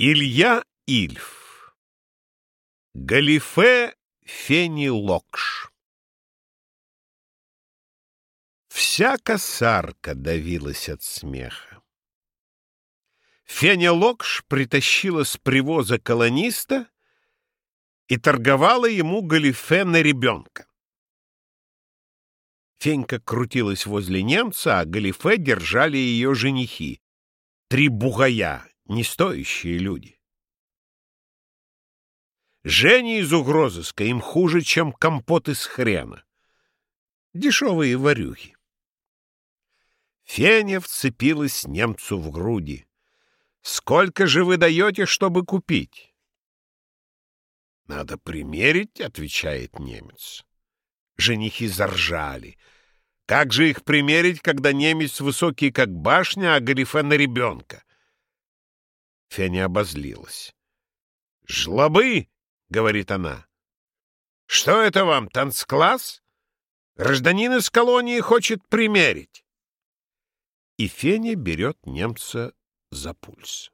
Илья Ильф Галифе Фенилокш Вся косарка давилась от смеха. Фенилокш притащила с привоза колониста и торговала ему галифе на ребенка. Фенька крутилась возле немца, а галифе держали ее женихи. Три бугая, не стоящие люди. Женя из угрозыска им хуже, чем компот из хрена. Дешевые варюхи. Феня вцепилась немцу в груди. «Сколько же вы даете, чтобы купить?» «Надо примерить», — отвечает немец. Женихи заржали. «Как же их примерить, когда немец высокий, как башня, а галифе на ребенка?» Феня обозлилась. «Жлобы!» — говорит она. «Что это вам, танцкласс? Гражданин из колонии хочет примерить!» И Феня берет немца за пульс.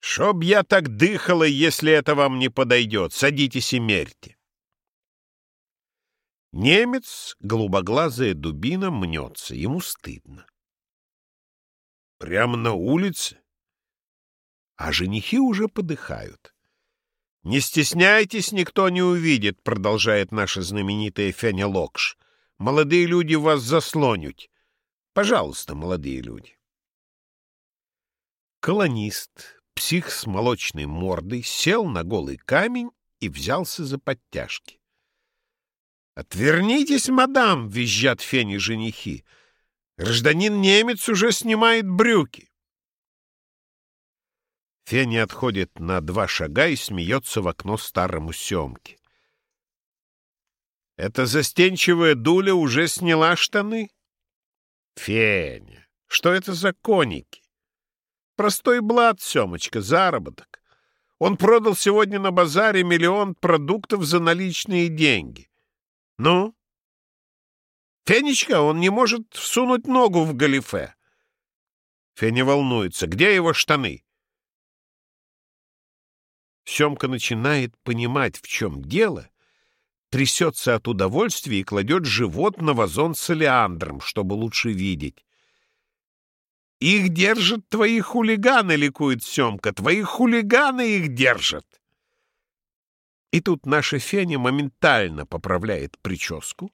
«Чтоб я так дыхала, если это вам не подойдет! Садитесь и мерьте!» Немец, голубоглазая дубина, мнется, ему стыдно. Прямо на улице? А женихи уже подыхают. «Не стесняйтесь, никто не увидит», — продолжает наша знаменитая Феня Локш. «Молодые люди вас заслонють. Пожалуйста, молодые люди». Колонист, псих с молочной мордой, сел на голый камень и взялся за подтяжки. «Отвернитесь, мадам!» — визжат Фени женихи. Гражданин-немец уже снимает брюки. Феня отходит на два шага и смеется в окно старому Семке. Эта застенчивая дуля уже сняла штаны? Феня, что это за коники? Простой блат, Семочка, заработок. Он продал сегодня на базаре миллион продуктов за наличные деньги. Ну, Фенечка, он не может всунуть ногу в галифе. Феня волнуется. Где его штаны? Семка начинает понимать, в чем дело, трясется от удовольствия и кладет живот на вазон с олеандром, чтобы лучше видеть. «Их держат твои хулиганы!» — ликует Семка. «Твои хулиганы их держат!» И тут наша Феня моментально поправляет прическу,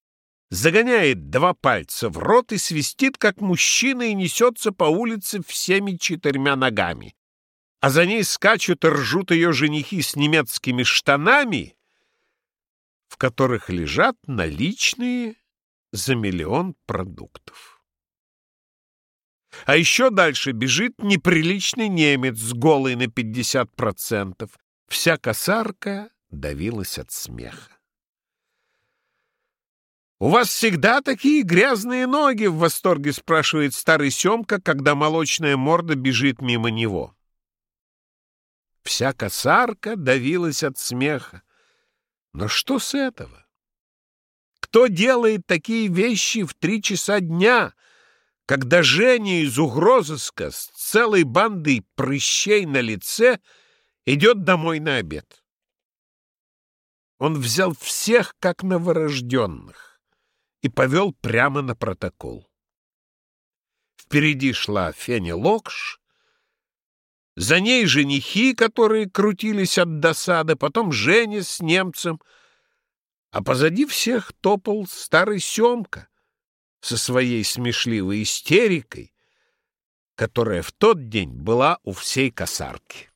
загоняет два пальца в рот и свистит, как мужчина, и несется по улице всеми четырьмя ногами. А за ней скачут и ржут ее женихи с немецкими штанами, в которых лежат наличные за миллион продуктов. А еще дальше бежит неприличный немец с голой на 50%. Вся косарка давилась от смеха. «У вас всегда такие грязные ноги?» — в восторге спрашивает старый Семка, когда молочная морда бежит мимо него. Вся косарка давилась от смеха. Но что с этого? Кто делает такие вещи в три часа дня, когда Женя из угрозыска с целой бандой прыщей на лице идет домой на обед? Он взял всех, как новорожденных и повел прямо на протокол. Впереди шла Феня Локш, за ней женихи, которые крутились от досады, потом Женя с немцем, а позади всех топал старый Семка со своей смешливой истерикой, которая в тот день была у всей косарки.